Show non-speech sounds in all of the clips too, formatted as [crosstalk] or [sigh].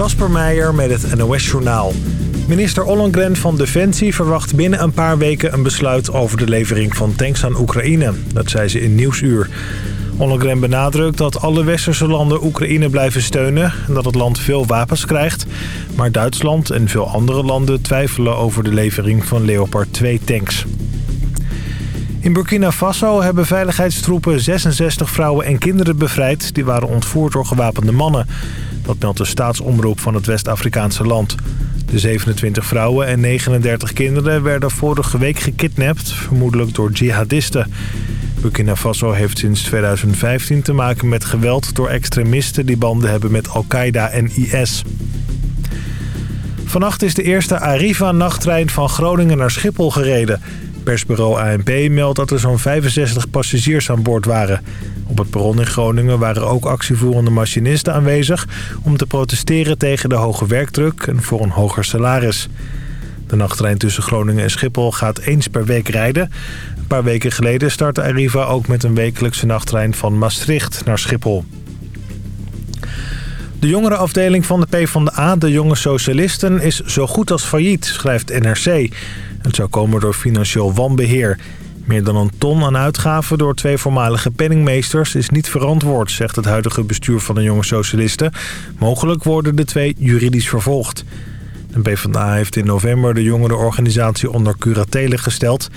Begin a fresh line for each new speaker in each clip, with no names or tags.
Kasper Meijer met het NOS-journaal. Minister Ollongren van Defensie verwacht binnen een paar weken een besluit over de levering van tanks aan Oekraïne. Dat zei ze in Nieuwsuur. Ollongren benadrukt dat alle westerse landen Oekraïne blijven steunen... en dat het land veel wapens krijgt. Maar Duitsland en veel andere landen twijfelen over de levering van Leopard 2-tanks. In Burkina Faso hebben veiligheidstroepen 66 vrouwen en kinderen bevrijd... die waren ontvoerd door gewapende mannen. Dat meldt de staatsomroep van het West-Afrikaanse land. De 27 vrouwen en 39 kinderen werden vorige week gekidnapt... vermoedelijk door jihadisten. Burkina Faso heeft sinds 2015 te maken met geweld door extremisten... die banden hebben met Al-Qaeda en IS. Vannacht is de eerste Arriva-nachttrein van Groningen naar Schiphol gereden... Persbureau ANP meldt dat er zo'n 65 passagiers aan boord waren. Op het perron in Groningen waren ook actievoerende machinisten aanwezig... om te protesteren tegen de hoge werkdruk en voor een hoger salaris. De nachttrein tussen Groningen en Schiphol gaat eens per week rijden. Een paar weken geleden startte Arriva ook met een wekelijkse nachttrein van Maastricht naar Schiphol. De jongerenafdeling van de PvdA, de Jonge Socialisten, is zo goed als failliet, schrijft NRC... Het zou komen door financieel wanbeheer. Meer dan een ton aan uitgaven door twee voormalige penningmeesters is niet verantwoord, zegt het huidige bestuur van de jonge socialisten. Mogelijk worden de twee juridisch vervolgd. De PvdA heeft in november de jongerenorganisatie onder curatele gesteld.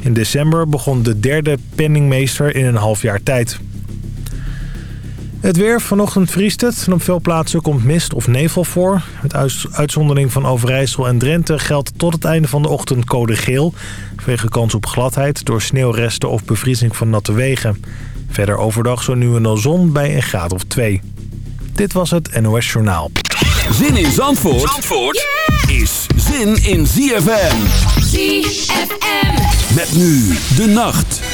In december begon de derde penningmeester in een half jaar tijd. Het weer. Vanochtend vriest het en op veel plaatsen komt mist of nevel voor. Met uitzondering van Overijssel en Drenthe geldt tot het einde van de ochtend code geel. Vanwege kans op gladheid door sneeuwresten of bevriezing van natte wegen. Verder overdag zo nu en dan zon bij een graad of twee. Dit was het NOS Journaal.
Zin in Zandvoort, Zandvoort is zin in ZFM. ZFM. Met nu de nacht.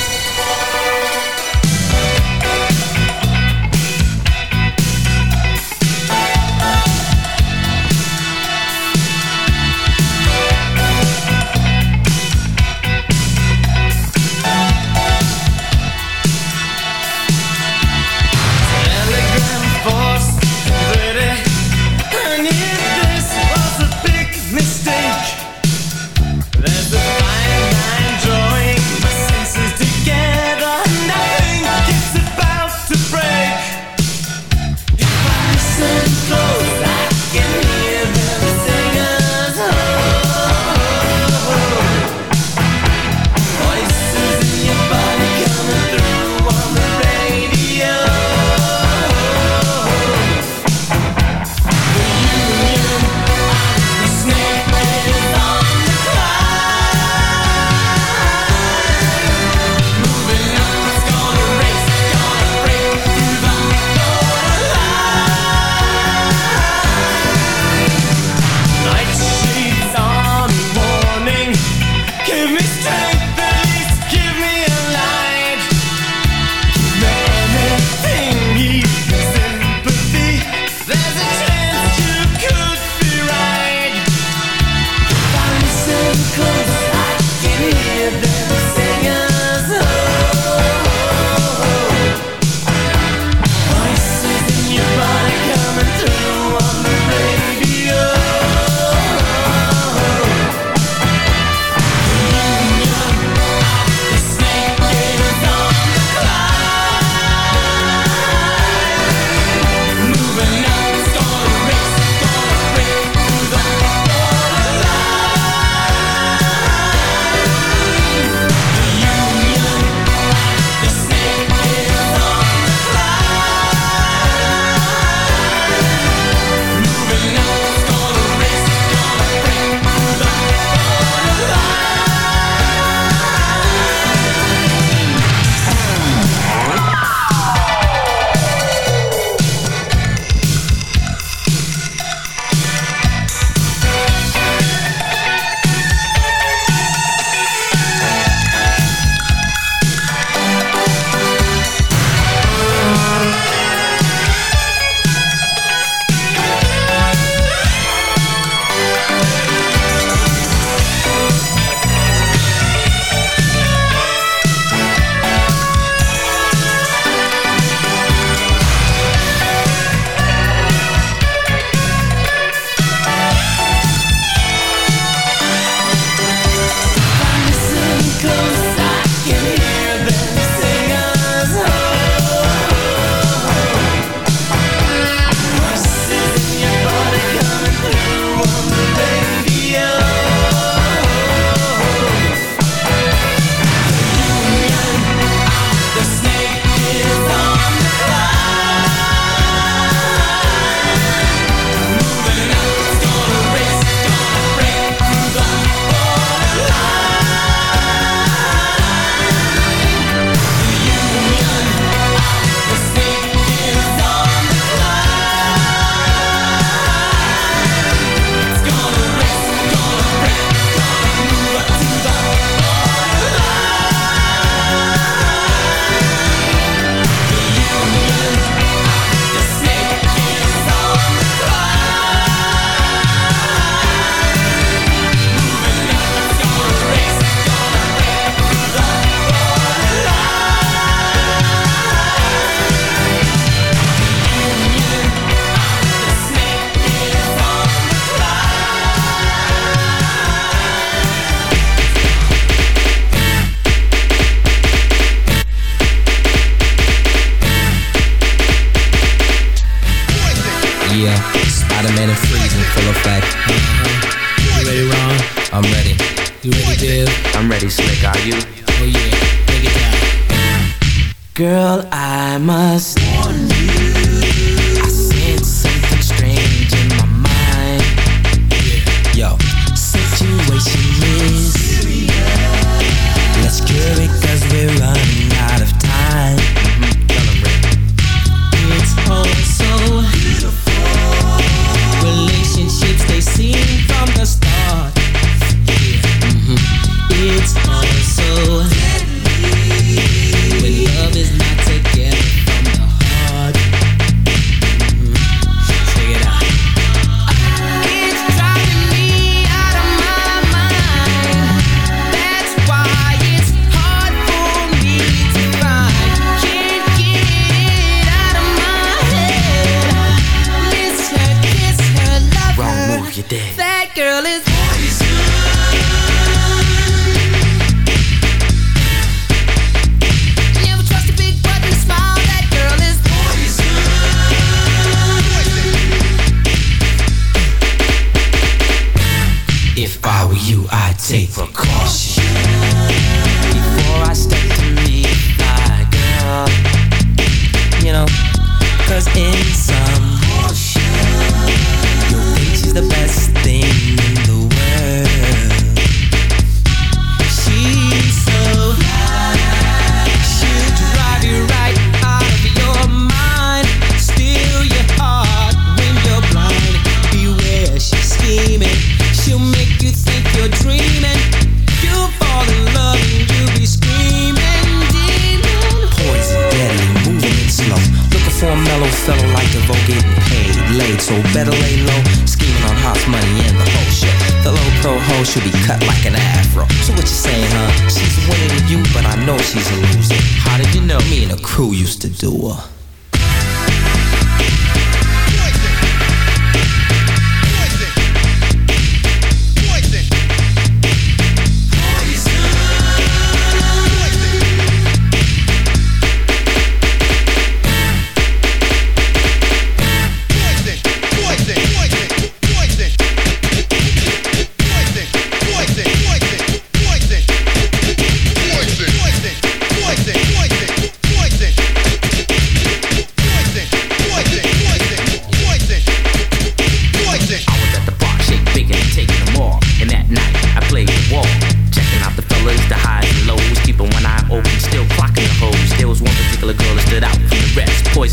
Move your day.
That girl is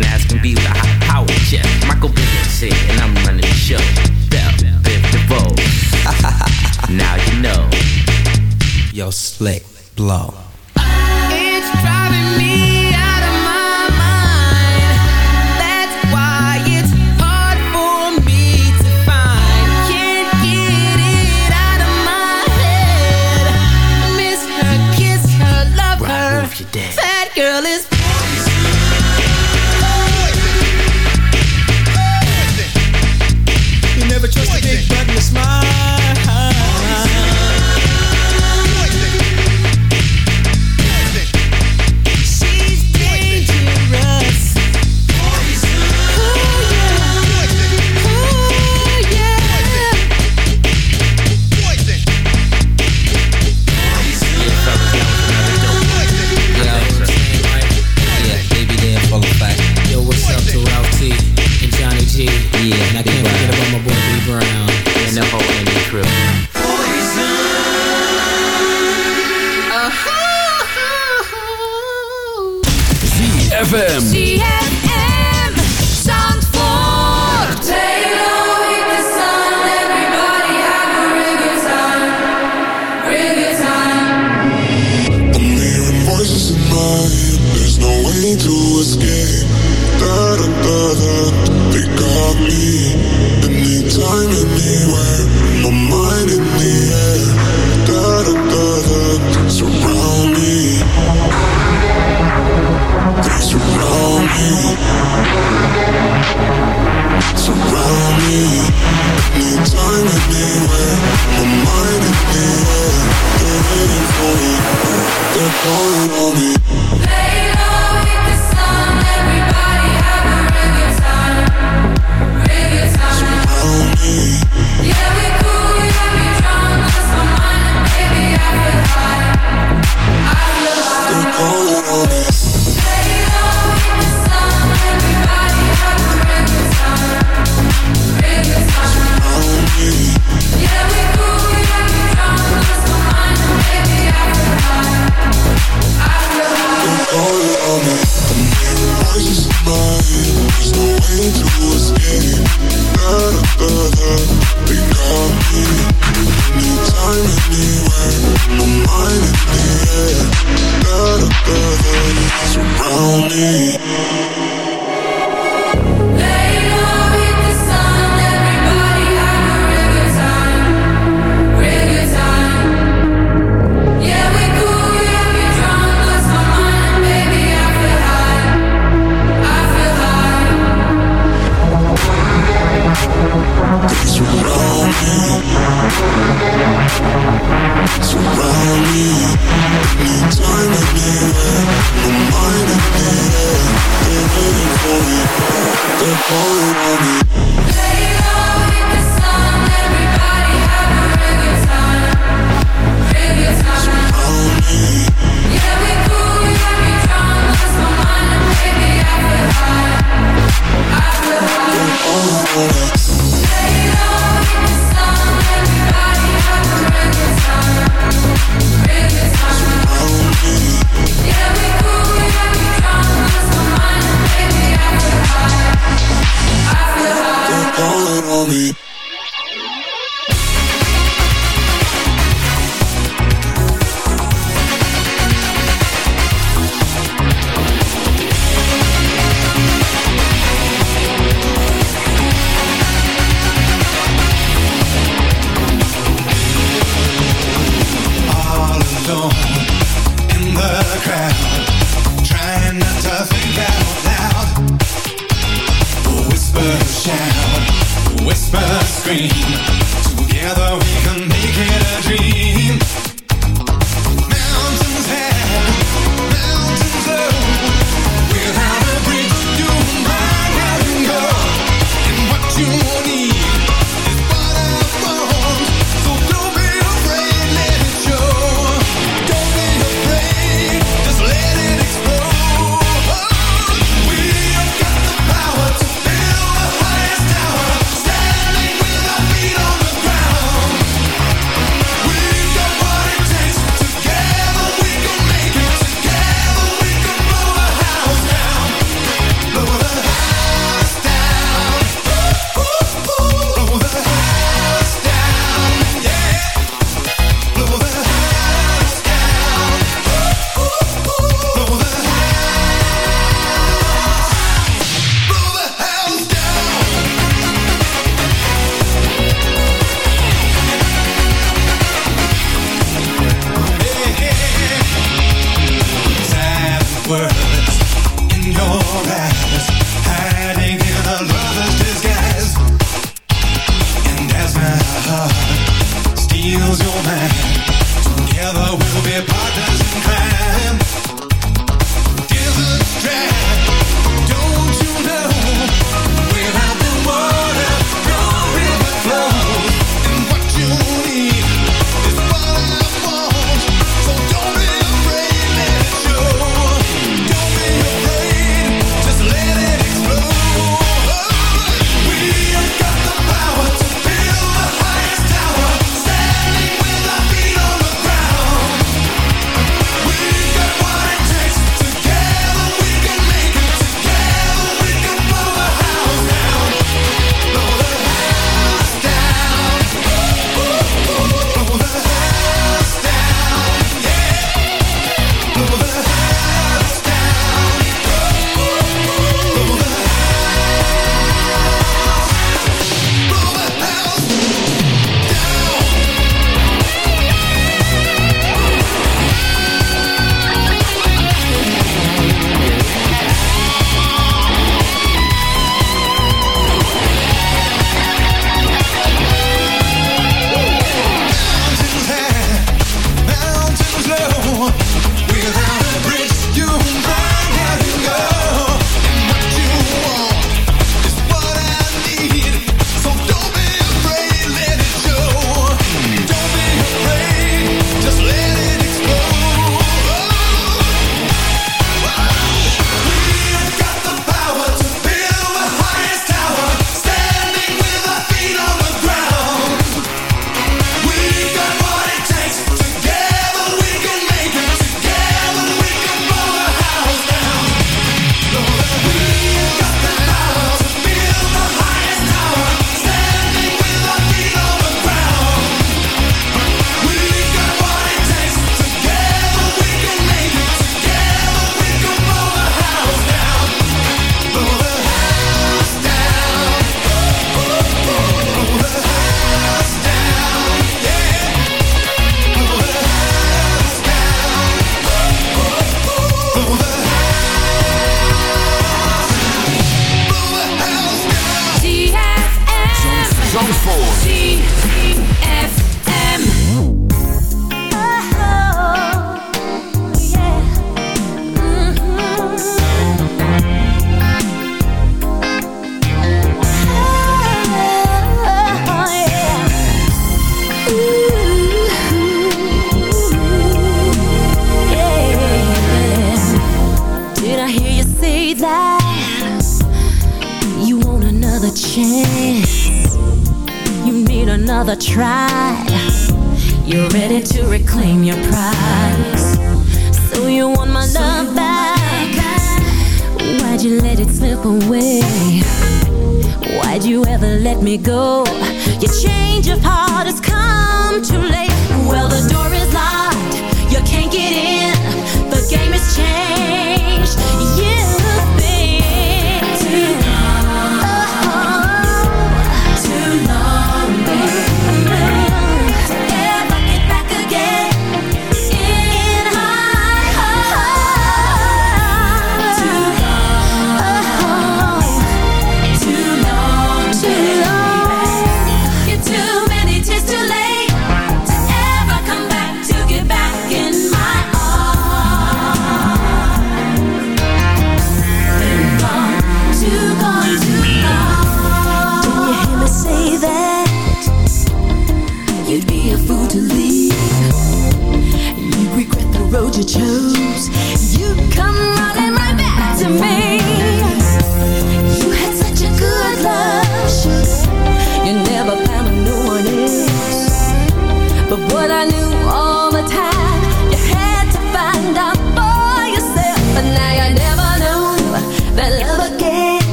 and
ass can be with a power jet. Michael Business here, and I'm running the show. Bell, Biff DeVoe. [laughs] now you know. Yo, slick, blow.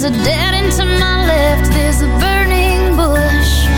There's
a
dead end to my left, there's a burning bush.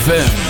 ZFM.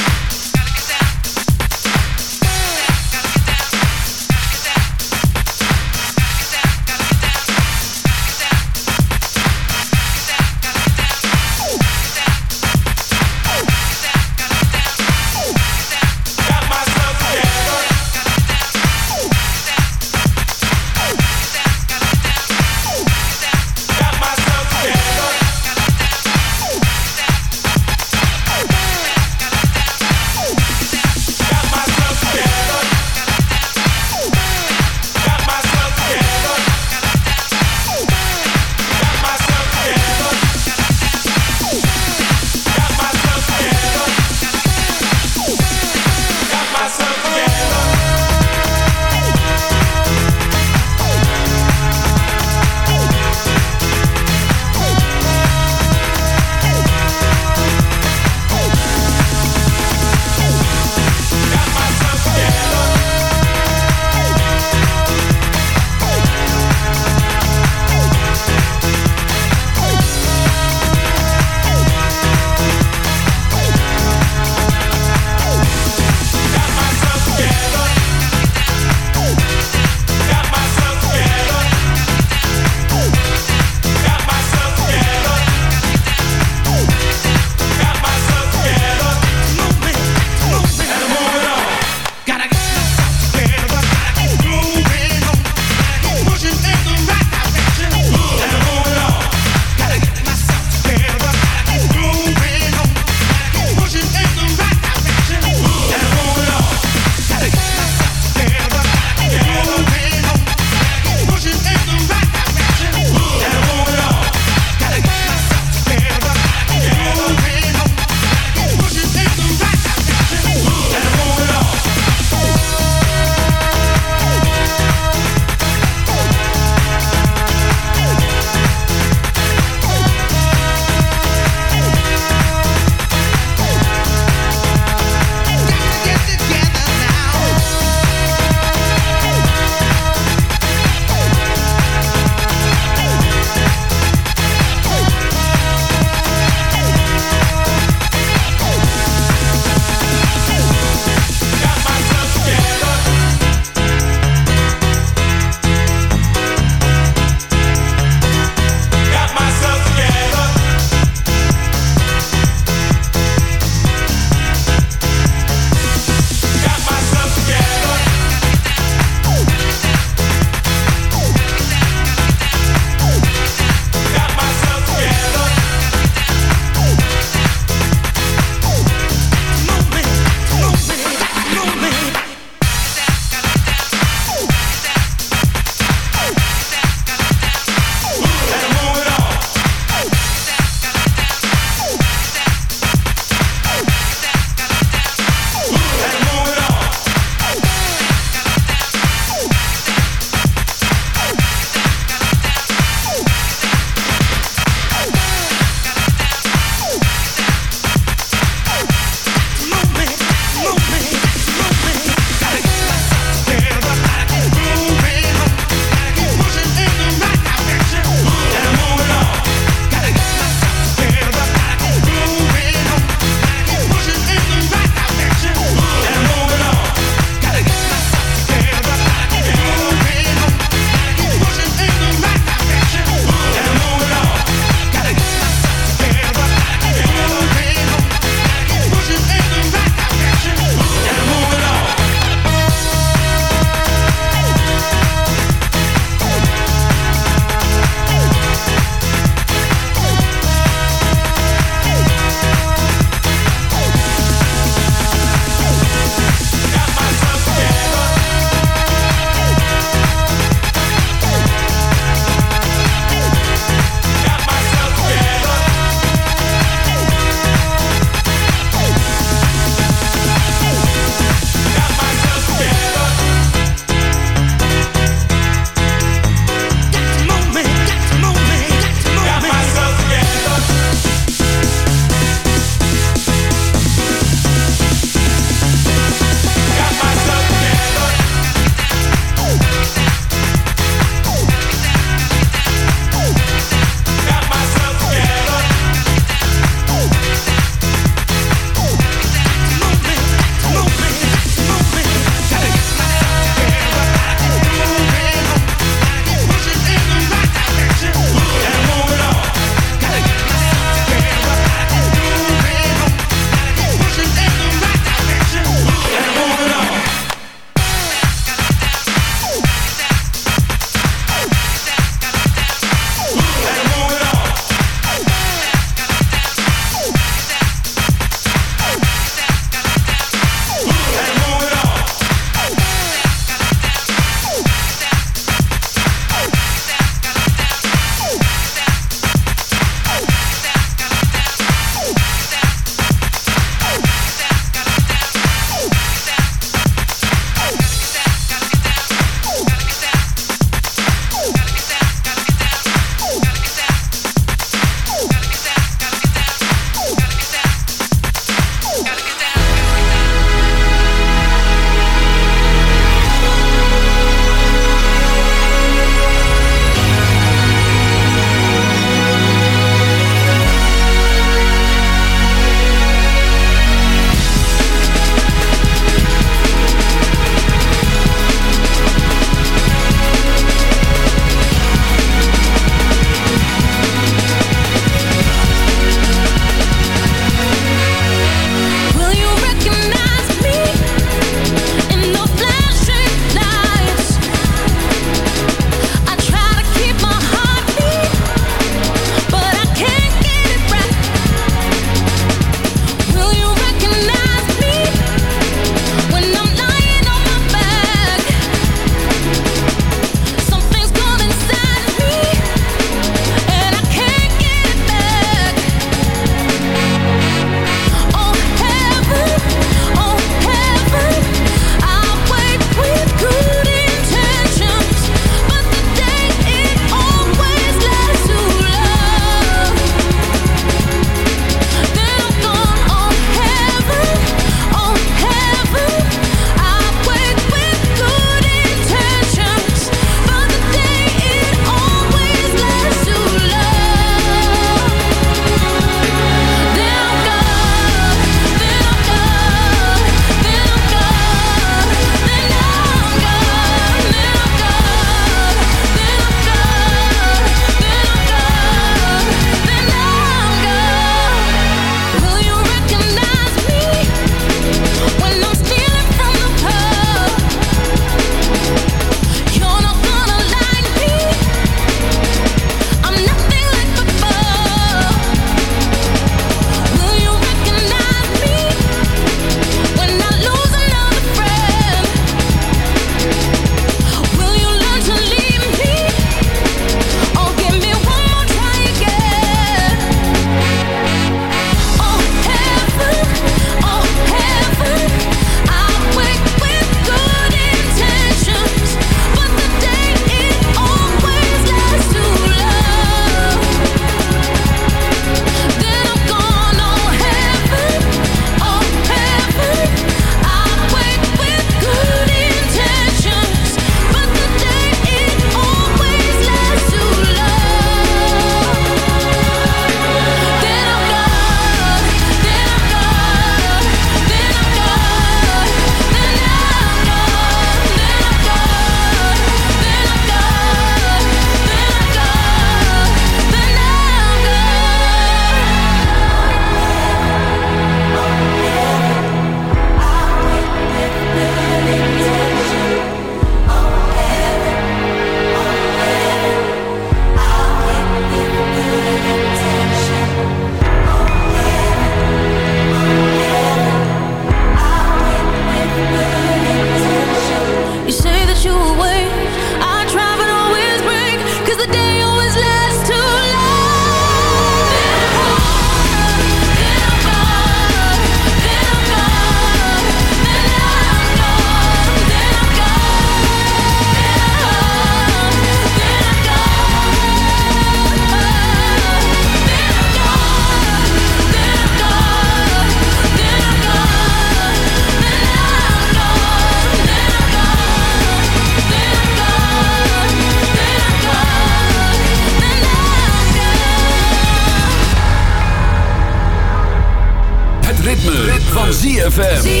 ZFM.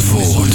Zandvoort.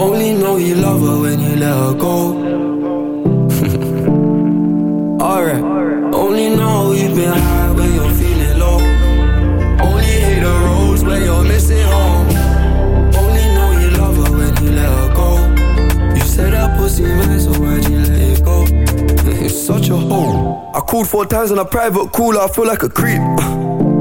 Only know you love her when you let her go. [laughs] Alright. Only know you've been high when you're feeling low. Only hate the roads where you're missing home. Only know you love her when you let her go. You said that pussy man, so why'd you let it go? [laughs] It's such a hole. I called four times on a private cooler, I feel like a creep. [laughs]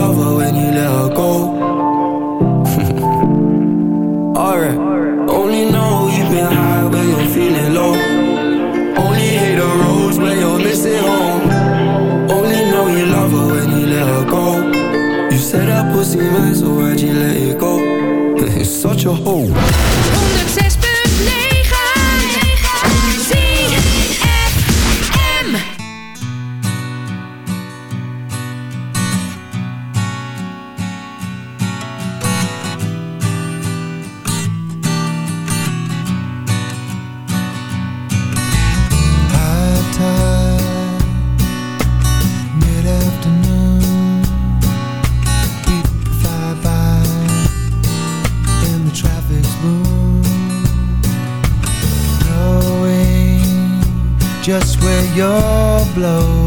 love her when you let her go.
blow.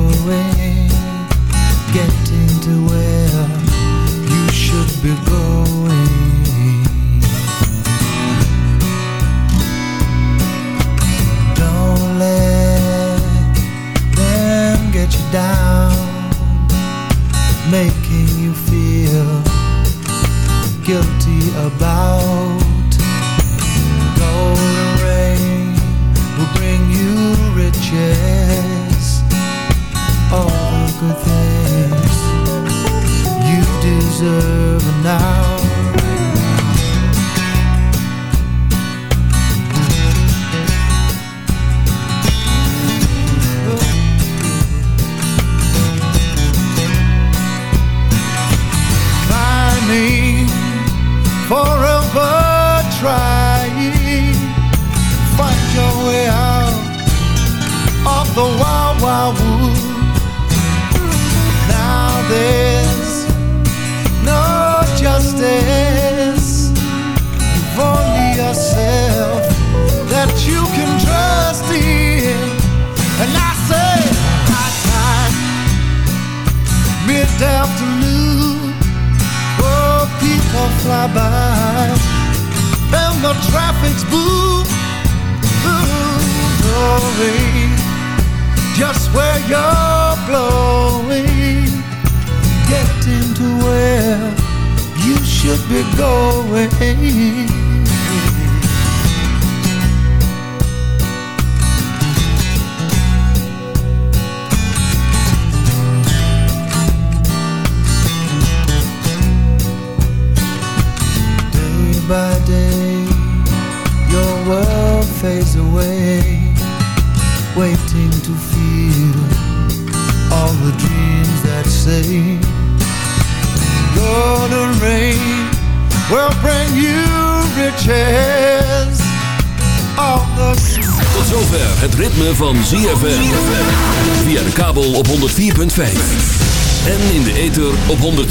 deserve
an hour